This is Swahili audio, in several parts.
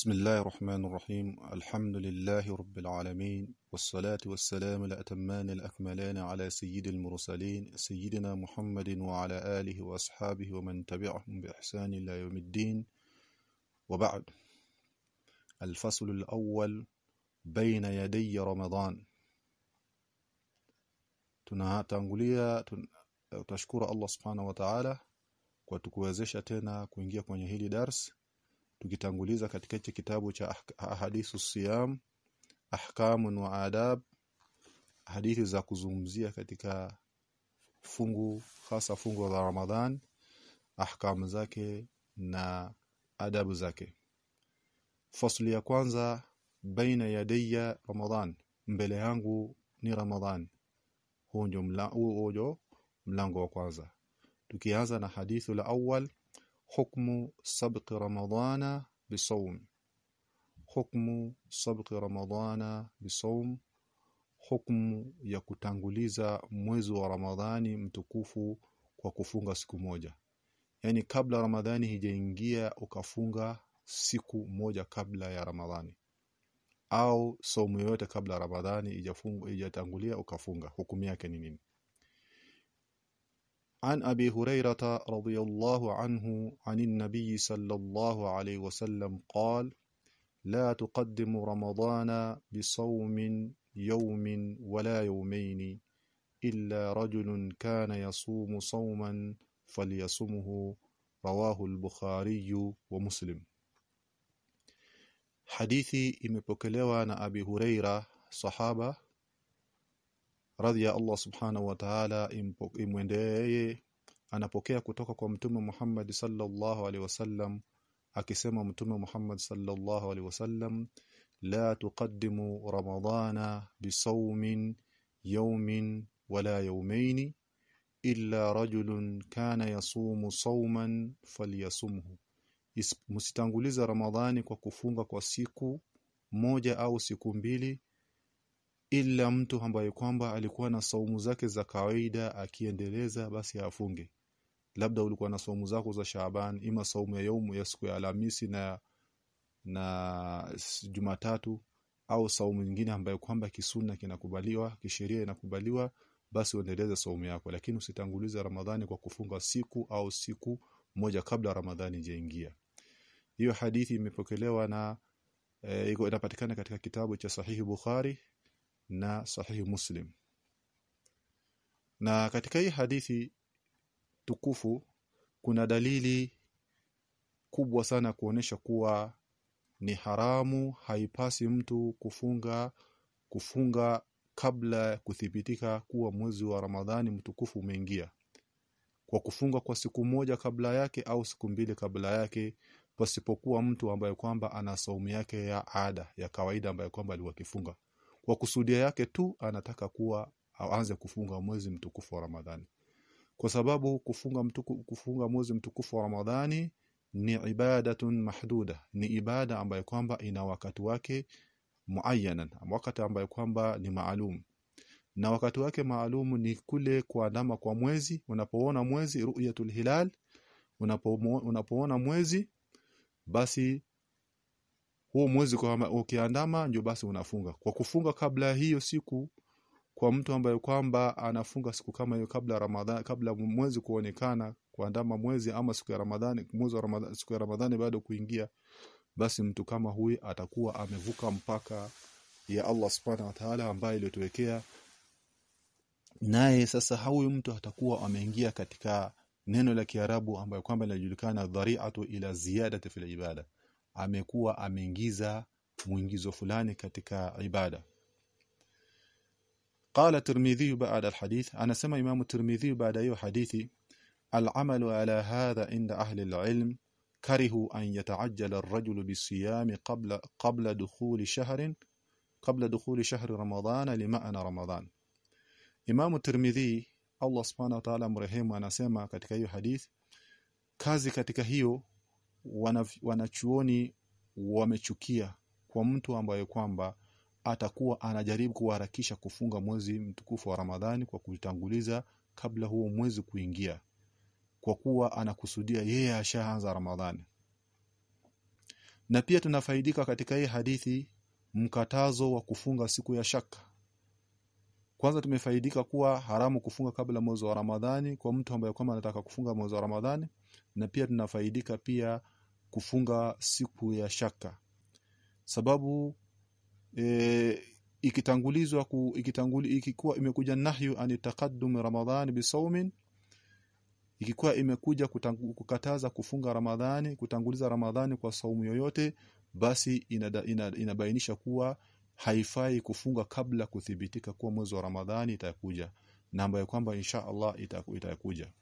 بسم الله الرحمن الرحيم الحمد لله رب العالمين والصلاة والسلام الأتمان الأكملان على سيد المرسلين سيدنا محمد وعلى آله وأصحابه ومن تبعهم بإحسان إلى يوم الدين وبعد الفصل الأول بين يدي رمضان tunatangulia tun, tutashukuru Allah subhanahu wa ta'ala kwa tukuwezesha tena kuingia kwenye hili tukitanguliza katika hichi kitabu cha ahadithu siyam ahkamun wa adab hadithi za kuzungumzia katika fungu hasa fungu la Ramadhan ahkamu zake na adabu zake. Fasli ya kwanza baina yadayya Ramadhan. Mbele yangu ni Ramadhan. Huo ndio mlango mlango wa kwanza. Tukianza na hadithu la awal hukmu sabq رمضان bisawm hukmu sabq ramadana bisawm hukmu ya kutanguliza mwezi wa ramadhani mtukufu kwa kufunga siku moja. Yani kabla ramadhani hijaingia ukafunga siku moja kabla ya ramadhani. Au somo yote kabla ramadhani ijafunga ijatangulia ukafunga. Hukumu yake ni nini عن أبي هريرة رضي الله عنه عن النبي صلى الله عليه وسلم قال لا تقدم رمضان بصوم يوم ولا يومين إلا رجل كان يصوم صوما فليصمه رواه البخاري ومسلم. حديثي imepokelewa na Abi Huraira sahaba radhi ya Allah subhanahu wa ta'ala imwendee anapokea kutoka kwa mtume Muhammad sallallahu alaihi wasallam akisema mtume Muhammad sallallahu alaihi wasallam la tuqaddimu ramadana bisawmin yawmin wala yawmayn illa rajulun kana yasumu sawman falyasumhu. Msitanguliza ramadhani kwa kufunga kwa siku moja au siku mbili ila mtu ambaye kwamba alikuwa na saumu zake za kawaida akiendeleza basi afunge. Labda ulikuwa na saumu zako za Shaaban ima saumu ya yaumu ya siku ya Alhamisi na na Jumatatu au saumu nyingine ambayo kwamba kisuna kinakubaliwa kisheria inakubaliwa basi uendeleze saumu yako. Lakini usitangulize Ramadhani kwa kufunga siku au siku moja kabla Ramadhani ijaingia hiyo hadithi imepokelewa na e, inapatikana katika kitabu cha sahihi Bukhari na sahihi Muslim. Na katika hii hadithi tukufu kuna dalili kubwa sana kuonesha kuwa ni haramu haipasi mtu kufunga kufunga kabla kuthibitika kuwa mwezi wa Ramadhani mtukufu umeingia. Kwa kufunga kwa siku moja kabla yake au siku mbili kabla yake pasipokuwa mtu ambaye kwamba ana saumu yake ya ada ya kawaida ambaye kwamba alikuwa kifunga kwa kusudia yake tu anataka kuwa aanze kufunga mwezi mtukufu wa Ramadhani. Kwa sababu kufunga mtuku, kufunga mwezi mtukufu wa Ramadhani ni ibadatun mahduda. Ni ibada ambayo kwamba ina wakati wake muayyanan wakati ambayo kwamba ni maalum. Na wakati wake maalumu ni kule kuandama kwa mwezi. Unapoona mwezi ru'yatul hilal unapo unapoona mwezi basi huo mwezi kwa ukiandama ndio basi unafunga. Kwa kufunga kabla hiyo siku kwa mtu ambaye kwamba anafunga siku kama hiyo kabla Ramadhani kabla mwezi kuonekana kuandama mwezi ama siku ya Ramadhani mwezi wa Ramadhani siku ya Ramadhani bado kuingia basi mtu kama huyu atakuwa amevuka mpaka ya Allah subhanahu wa ta'ala ambaye iliyotuwekea naye sasa huyu mtu atakuwa ameingia katika neno la Kiarabu ambayo kwamba linajulikana dhari'atu ila ziyadati fil ibada amekuwa ameingiza mwingizo fulani katika ibada قال الترمذي بعد الحديث أنا سمع إمام الترمذي بعد أي حديثي العمل على هذا عند أهل العلم كرهوا أن يتعجل الرجل بالصيام قبل قبل دخول شهر قبل دخول شهر رمضان لمعنى رمضان إمام الترمذي Allah subhanahu wa ta'ala mrehemu anasema katika hiyo hadith kazi katika hiyo wanachuoni wamechukia kwa mtu ambaye kwamba atakuwa anajaribu kuharakisha kufunga mwezi mtukufu wa Ramadhani kwa kutanguliza kabla huo mwezi kuingia kwa kuwa anakusudia yeye ashaanza Ramadhani. Na pia tunafaidika katika hii hadithi mkatazo wa kufunga siku ya shaka. Kwanza tumefaidika kuwa haramu kufunga kabla mwezi wa Ramadhani kwa mtu ambaye kwamba anataka kufunga mwezi wa Ramadhani na pia tunafaidika pia kufunga siku ya shaka. Sababu e, ikitangulizwa ku, ikitanguli, ikikuwa imekuja nahyu an taqaddum Ramadhani bisawmin ikikuwa imekuja kutangu, kukataza kufunga Ramadhani kutanguliza Ramadhani kwa saumu yoyote basi inada, ina, inabainisha kuwa haifai kufunga kabla kuthibitika kuwa mwezi wa Ramadhani itakuja. Na ambayo kwamba insha Allah itakuja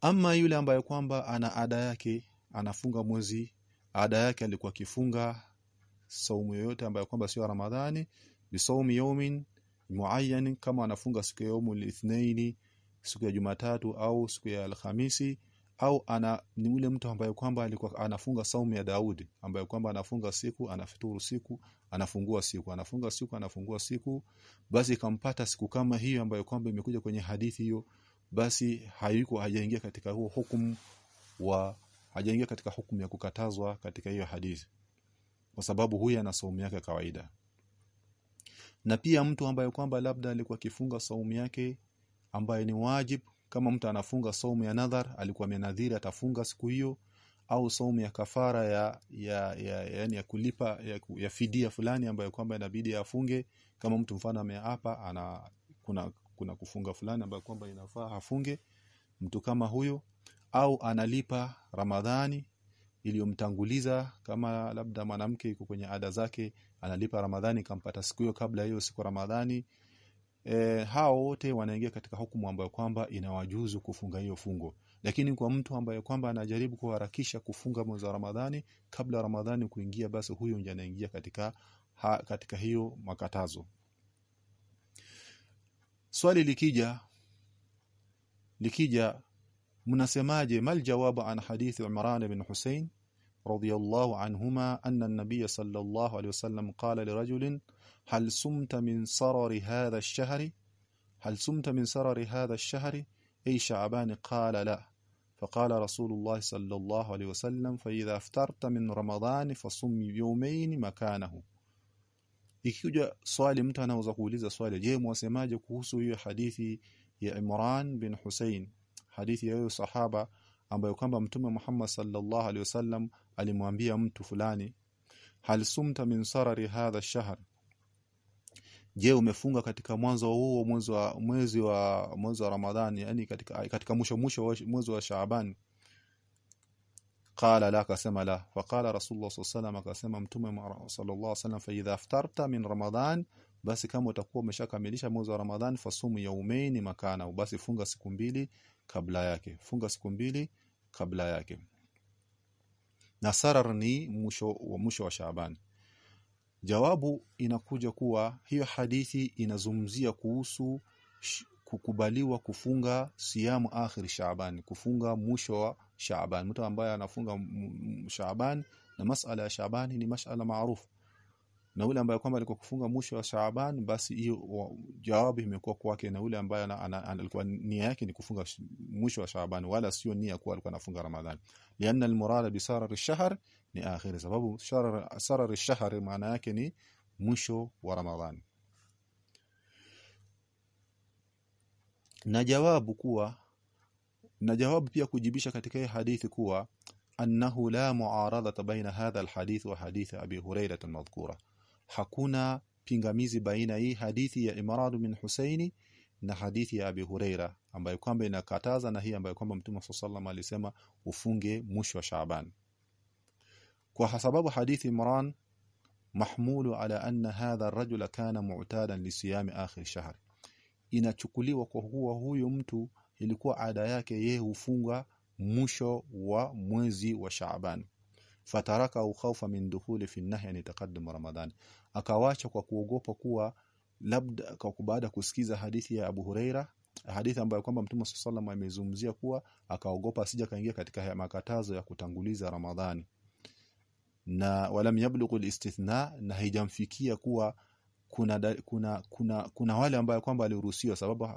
ama yule ambaye kwamba ana ada yake anafunga mwezi ada yake alikuwa akifunga saumu yoyote ambayo kwamba sio Ramadhani bisaumi yawmin muayyan kama anafunga siku ya yomu ithnaini siku ya Jumatatu au siku ya Alhamisi au ana ni yule mtu ambaye kwamba alikuwa anafunga saumu ya Daudi ambaye kwamba anafunga siku anafuturu siku anafungua siku anafunga siku anafungua siku. Basi ikampata siku kama hiyo ambayo kwamba imekuja kwenye hadithi hiyo basi hayuko hajaingia katika huo hukumu wa hajaingia katika hukumu ya kukatazwa katika hiyo hadithi. Kwa sababu huyu ana saumu yake kawaida. Na pia mtu ambaye kwamba labda alikuwa akifunga saumu yake ambaye ni wajib kama mtu anafunga saumu ya nadhar alikuwa amenadhiri atafunga siku hiyo au saumu ya kafara ya ya, ya yani ya kulipa ya, ya fidia fulani ambayo kwamba inabidi afunge. Kama mtu mfano ameapa ana kuna kuna kufunga fulani ambayo kwamba inafaa afunge mtu kama huyo au analipa Ramadhani iliyomtanguliza kama labda mwanamke yuko kwenye ada zake analipa Ramadhani kampata siku hiyo kabla hiyo siku Ramadhani. E, hao wote wanaingia katika hukumu ambayo kwamba inawajuzu kufunga hiyo fungo. Lakini kwa mtu ambaye kwamba anajaribu kuharakisha kufunga mwezi wa Ramadhani kabla Ramadhani kuingia basi huyo ndiye anaingia katika ha, katika hiyo makatazo swali likija likija mnasemaje mal jawabu an hadithi Umran ibn Hussein radiyallahu anhuma anna an-nabiy sallallahu alayhi wasallam qala lirajulin hal sumta min sarari hadha ash-shahr hal sumta min sarari hadha ash-shahr ay sha'ban qala la فقال رسول الله صلى الله عليه وسلم فإذا افطرت من رمضان فصم يومين مكانه ikija swali mtu anaweza kuuliza swali je mwasemaje kuhusu hiyo hadithi ya Imran bin Hussein hadithi ya huyo sahaba ambayo kwamba mtume Muhammad sallallahu alaihi wasallam alimwambia mtu fulani hal sumta min sarari hadha shahr? Je umefunga katika mwanzo huo mwezi wa mwezi wa mwezi wa Ramadhani yani katika katika mwisho mwisho mwezi wa Shaaban qala la akasema la. Faqala rasulullah sallallahu akasema mtume sallallahu wasallam fa idha aftarta min ramadan basi kama utakuwa umeshakamilisha mwezi wa Ramadhan fasumu yaumaini makana basi funga siku mbili kabla yake. Funga siku mbili kabla yake. Na sarar ni mwisho wa mwisho wa Shaaban. Jawabu inakuja kuwa hiyo hadithi inazungumzia kuhusu kukubaliwa kufunga siamu akhir Shaaban kufunga mwisho wa Shaaban. Mtu ambaye anafunga Shaaban na masala ya Shaaban ni masala maarufu. Na yule ambaye kwamba alikuwa kufunga mwisho wa Shaaban basi hiyo jawabu imekuwa kwake na yule ambaye alikuwa nia yake ni kufunga mwisho wa Shaaban wala sio nia kuwa alikuwa anafunga Ramadhani. Lianna almurada bi sarar ash-shahr ni akhir sababu sarar ash-shahr maana yake ni mwisho wa Ramadhani. Na jawabu kuwa na jawabu pia kujibisha katika hii hadithi kuwa annahu la muaradata baina hadha alhadith wa hadith abi hurairah almadhkura. Hakuna pingamizi baina hii hadithi ya Imran bin Husaini na hadithi ya Abi Huraira ambayo kwamba inakataza na hii ambayo kwamba Mtume sallallahu alisema ufunge mwisho wa Shaaban. Kwa sababu hadithi Imran mahmulu ala anna hadha ar-rajul kana mu'tadan lisiyami akhir shahr. Inachukuliwa kwa huwa huyo mtu ilikuwa ada yake yeye hufunga mwisho wa mwezi wa Shaaban. Fataraka au khaufa min dukhuli fi nahyi an taqaddum Ramadhan. Akawacha kwa kuogopa kuwa labda kwa baada kusikiza hadithi ya Abu Huraira hadithi ambayo kwamba Mtume sallallahu amezungumzia kuwa akaogopa asija kaingia katika haya makatazo ya kutanguliza Ramadhani. Na walam yablughu alistithna na haijamfikia kuwa kuna, kuna kuna kuna wale ambayo kwamba aliruhusiwa sababu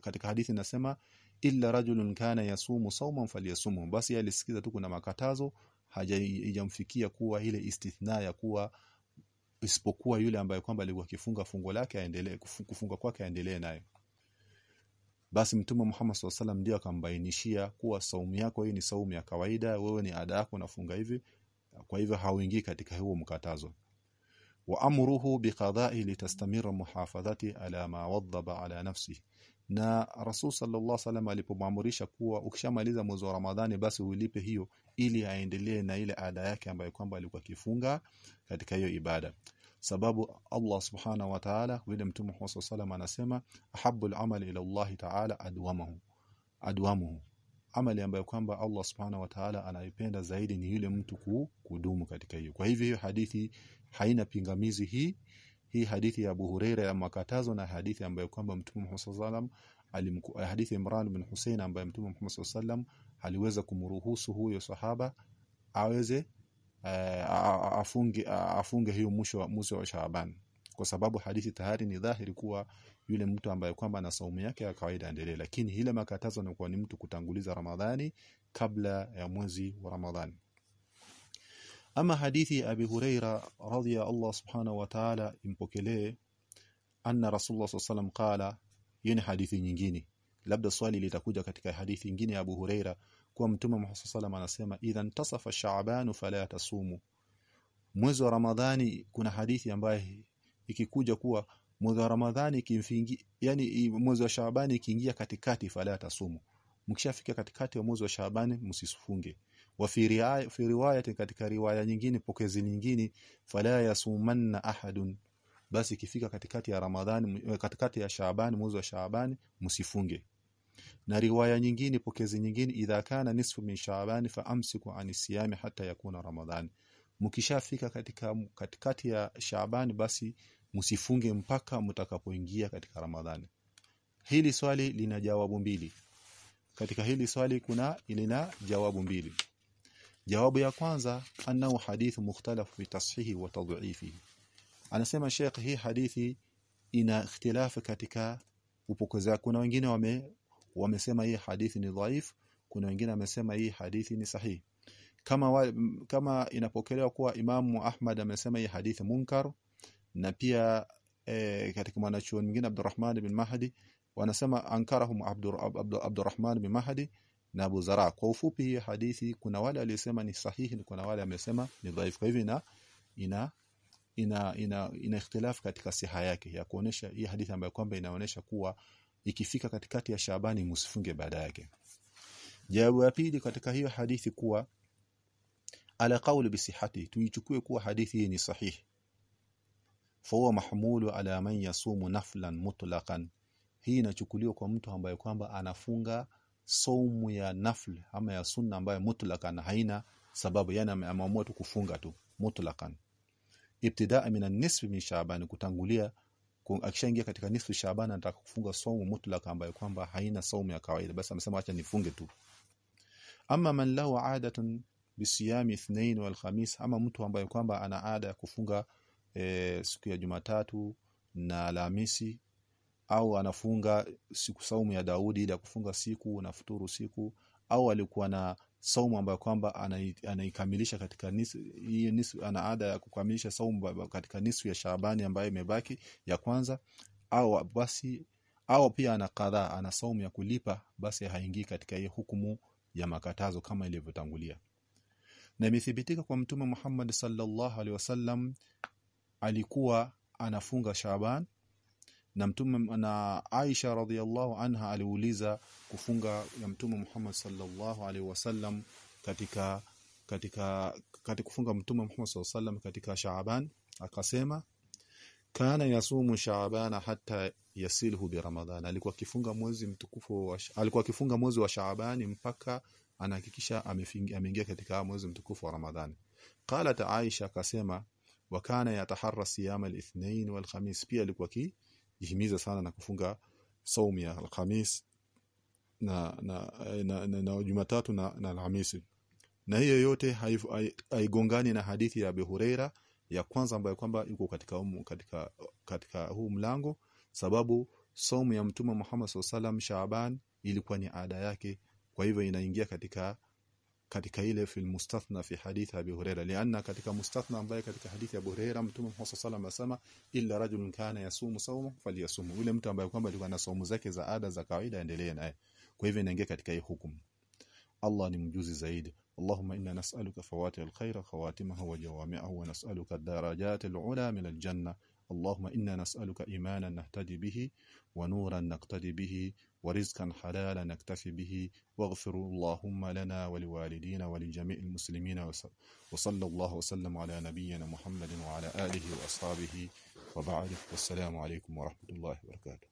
katika hadithi nasema illa rajulun kana yasumu sawman falyasumu basi alisikiza tu kuna makatazo hajamfikia kuwa ile istithna ya kuwa isipokuwa yule ambaye kwamba alikuwa akifunga fungo lake aendelee kufunga kwake aendelee nayo basi mtume Muhammad SAW alaihi ndio akambainishia kuwa saumu yako hii ni saumu ya kawaida wewe ni ada yako unafunga hivi kwa hivyo hauingii katika huo mkatazo amruhu biqada'i litastamira muhafadhati ala ma wadhaba ala nafsi na Rasul sallallahu alaihi wasallam alipomwamrisha kuwa ukishamaliza mwezi wa Ramadhani basi ulipe hiyo ili aendelee na ile ada yake ambayo kwamba alikuwa kifunga katika hiyo ibada. Sababu Allah subhanahu wa ta'ala vile mtume Muhammad sallallahu anasema ahabbu al-amali ila Allah ta'ala adwamahu adwamuhu. Amali ambayo kwamba Allah subhanahu wa ta'ala anaipenda zaidi ni yule mtu kudumu katika hiyo. Kwa hivyo hiyo hadithi haina pingamizi hii. Hii hadithi ya Abu Huraira ya makatazo na hadithi ambayo kwamba Mtume Muhammad sallam hadithi Imran bin Hussein ambayo Mtume Muhammad sallam aliweza kumruhusu huyo sahaba aweze uh, afunge afunge hiyo mwisho wa mwisho wa Shaaban. Kwa sababu hadithi tahari ni dhahiri kuwa yule mtu ambaye kwamba ana saumu yake ya kawaida endelee. Lakini ile makatazo ni kwa ni mtu kutanguliza Ramadhani kabla ya mwezi wa Ramadhani ama hadithi ya Abi Huraira radhiya Allah subhanahu wa ta'ala impokelee anna Rasulullah sallallahu qala yuni ni hadithi nyingine. Labda swali litakuja katika hadithi nyingine ya Abu Huraira kwa mtume Muhammad sallallahu anasema idhan tasafa sha'ban fala tasumu. Mwezi wa Ramadhani kuna hadithi ambayo ikikuja kuwa mwezi wa Ramadhani kimfingi yani mwezi wa Shaabani ikiingia katikati fala tasumu. Mkishafika katikati ya mwezi wa Shaabani msisufunge wa fi riwaya katika riwaya nyingine pokezi nyingine fala yasumanna ahadun. Basi ikifika katikati ya Ramadhani katikati ya Shaaban mwezi wa Shaaban msifunge. Na riwaya nyingine pokezi nyingine idha kana nisfu min Shaaban fa amsiku anisiyami hata yakuna Ramadhani. Mkishafika katika katikati ya Shaaban basi msifunge mpaka mtakapoingia katika Ramadhani. Hili swali lina jawabu mbili. Katika hili swali kuna ilina jawabu mbili jawabu ya kwanza annahu hadithu mukhtalafu fi tashihi wa tad'ifihi anasema Sheikh hii hadithi ina ikhtilafu katika upokezi kuna wengine wame wamesema hii hadithi ni dhaif kuna wengine wamesema hii hadithi ni sahihi. Kama wa, kama inapokelewa kuwa Imamu Ahmad amesema hii hadithi munkar na pia e, katika mwanachuoni mwingine Abdurrahman bin Mahdi wanasema ankarahum Abdurrahman bin Mahdi na Abu Zara kwa ufupi hii hadithi kuna wale waliosema ni sahihi na kuna wale wamesema ni dhaifu. Kwa hivyo ina ina ina ina, ina ikhtilaf katika siha yake ya kuonesha hii hadithi ambayo kwamba inaonesha kuwa ikifika katikati ya Shaabani msifunge baada yake. Jawabu ya pili katika hiyo hadithi kuwa ala qawli bisihati tuichukue kuwa hadithi hii ni sahihi. Fahuwa mahmulu ala man yasumu naflan mutlaqan. Hii inachukuliwa kwa mtu ambaye kwamba anafunga saumu ya nafl ama ya sunna ambayo mutlakan haina sababu yani ameamua tu kufunga tu mutlakan ibtidaa min an-nisf min Shaaban kutangulia akishaingia katika nisfu Shaaban anataka kufunga saumu mutlaka ambayo kwamba haina saumu ya kawaida. Basi amesema acha nifunge tu. Ama man lahu adatun bisiyami ithnain wal khamis ama mtu ambaye kwamba ana ada ya kufunga e, siku ya Jumatatu na Alhamisi au anafunga siku saumu ya Daudi ya kufunga siku na futuru siku au alikuwa na saumu ambayo kwamba anaikamilisha katika nisu, nisu ana ada ya kukamilisha saumu katika nisu ya Shaabani ambayo imebaki ya kwanza au basi au pia ana kadhaa ana saumu ya kulipa basi haingii katika hii hukumu ya makatazo kama ilivyotangulia. Na imethibitika kwa mtume Muhammad sallallahu alaihi wasallam alikuwa anafunga Shaaban na mtume na Aisha radhiallahu anha aliuliza kufunga ya mtume Muhammad sallallahu alaihi wasallam katika katika katika kufunga mtume Muhammad sallallahu alaihi wasallam katika Shaaban akasema kana yasumu Shaabana hata yasilhu bi Ramadhan. Alikuwa akifunga mwezi mtukufu wa, alikuwa akifunga mwezi wa Shaabani mpaka anahakikisha ameingia katika mwezi mtukufu wa Ramadhani qalat Aisha akasema wa kana yataharra siyama al-ithnain wal khamis. Pia alikuwa akijihimiza sana na kufunga saumu ya alhamis na na na, na, na, na Jumatatu na, na Alhamisi. Na hiyo yote haigongani na hadithi ya Abu Huraira ya kwanza ambayo kwamba yuko katika umu, katika katika huu mlango sababu saumu ya mtume Muhammad SAW Shaaban ilikuwa ni ada yake. Kwa hivyo inaingia katika katika ile fil mustathna fi hadith Abi Huraira lianna katika mustathna ambaye katika hadithi ya Abu Huraira mtume Muhammad sallallahu alaihi wasallam illa rajulun kana yasumu sawma falyasum yule mtu ambaye kwamba alikuwa na saumu zake za ada za kawaida endelee naye kwa hivyo inaingia katika hii hukumu Allah ni mjuzi zaidi اللهم إنا نسألك فواتح الخير خواتمه وجوامعه ونسألك الدرجات العلى من الجنة اللهم إنا نسألك إيمانا نهتدي به ونورا نقتدي به ورزقا حلالا نكتفي به. واغفر اللهم لنا ولوالدينا ولجميع المسلمين وصلى الله وسلم على نبينا محمد وعلى آله وأصحابه. وبعد والسلام عليكم ورحمة الله وبركاته.